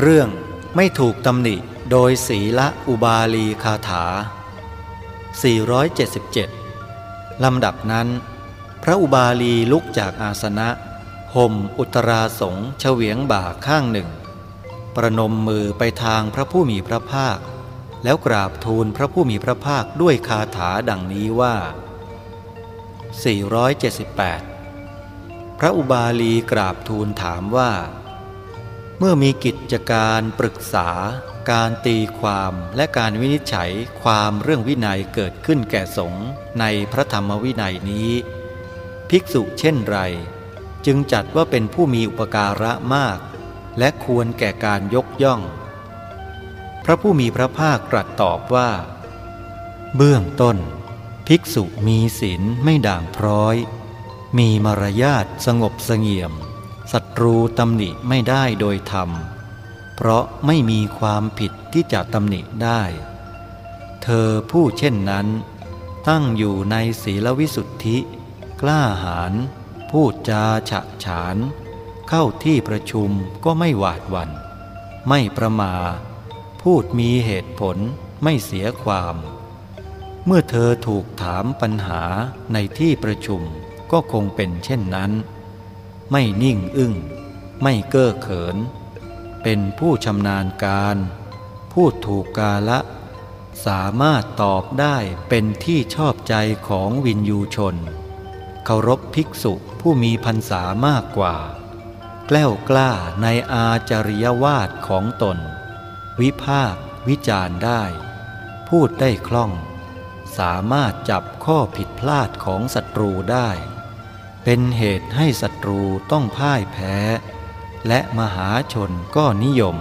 เรื่องไม่ถูกตำหนิโดยศีละอุบาลีคาถา 477 ลำดับนั้น พระอุบาลีลุกจากอาสนะห่มอุตราสงเฉวียงบ่าข้างหนึ่ง ประนมมือไปทางพระผู้มีพระภาค แล้วกราบทูลพระผู้มีพระภาคด้วยคาถาดังนี้ว่า 478 พระอุบาลีกราบทูลถามว่า มื่อมีกิจการปรึกษา การตีความและการวินิจฉัยความเรื่องวินัยเกิดขึ้นแก่สงฆ์ในพระธรรมวินัยนี้ ภิกษุเช่นไร จึงจัดว่าเป็นผู้มีอุปการะมาก และควรแก่การยกย่อง พระผู้มีพระภาคตรัสตอบว่า เบื้องต้น ภิกษุมีศีลไม่ด่างพร้อย มีมารยาทสงบเสงี่ยม ศัตรูตำหนิไม่ได้โดยธรรม เพราะไม่มีความผิดที่จะตำหนิได้ เธอผู้เช่นนั้น ตั้งอยู่ในศีลวิสุทธิ กล้าหาญพูดจาฉะฉาน เข้าที่ประชุมก็ไม่หวาดหวั่นไม่ประมา พูดมีเหตุผลไม่เสียความ เมื่อเธอถูกถามปัญหาในที่ประชุมก็คงเป็นเช่นนั้น ไม่นิ่งอึ้ง ไม่เก้อเขิน เป็นผู้ชำนาญการ พูดถูกกาละ สามารถตอบได้เป็นที่ชอบใจของวินยูชน เคารพภิกษุผู้มีพรรษามากกว่า แกล้วกล้าในอาจาริยวาทของตน วิภาควิจารได้ พูดได้คล่อง สามารถจับข้อผิดพลาดของศัตรูได้ เป็นเหตุให้ศัตรูต้องพ่ายแพ้ และมหาชนก็นิยม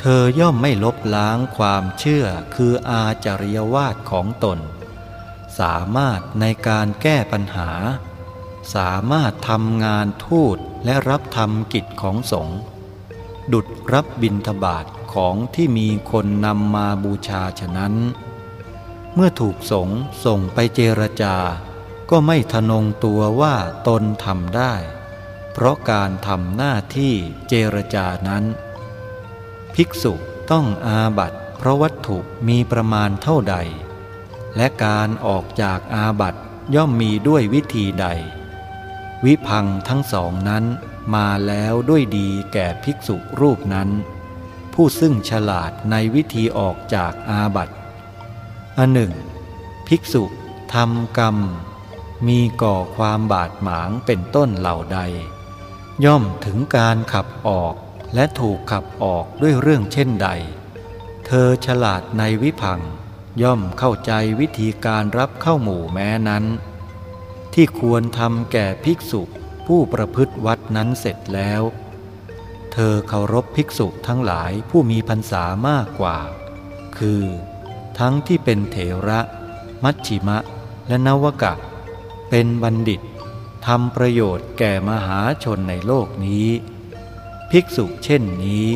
เธอย่อมไม่ลบล้างความเชื่อคืออาจาริยวาทของตน สามารถในการแก้ปัญหา สามารถทำงานทูตและรับทำกิจของสงฆ์ดุดรับบิณฑบาตของที่มีคนนำมาบูชาฉะนั้น เมื่อถูกสงฆ์ส่งไปเจรจา ก็ไม่ทนงตัวว่าตนทำได้ เพราะการทำหน้าที่เจรจานั้น ภิกษุต้องอาบัตเพราะวัตถุมีประมาณเท่าใด และการออกจากอาบัตย่อมมีด้วยวิธีใด วิพังทั้งสองนั้นมาแล้วด้วยดีแก่ภิกษุรูปนั้น ผู้ซึ่งฉลาดในวิธีออกจากอาบัตอันหนึ่ง ภิกษุทำกรรม มีก่อความบาดหมางเป็นต้นเหล่าใด ย่อมถึงการขับออกและถูกขับออกด้วยเรื่องเช่นใด เธอฉลาดในวิพังย่อมเข้าใจวิธีการรับเข้าหมู่แม้นั้น ที่ควรทำแก่ภิกษุผู้ประพฤติวัดนั้นเสร็จแล้ว เธอเคารพภิกษุทั้งหลายผู้มีพรรษามากกว่า คือ ทั้งที่เป็นเถระ มัชชิมะ และนวกะ เป็นบัณฑิตทำประโยชน์แก่มหาชนในโลกนี้ ภิกษุเช่นนี้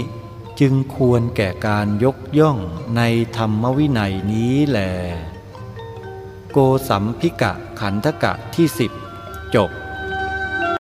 จึงควรแก่การยกย่องในธรรมวินัยนี้แลโกสัมพิกะขันธกะที่สิบจบ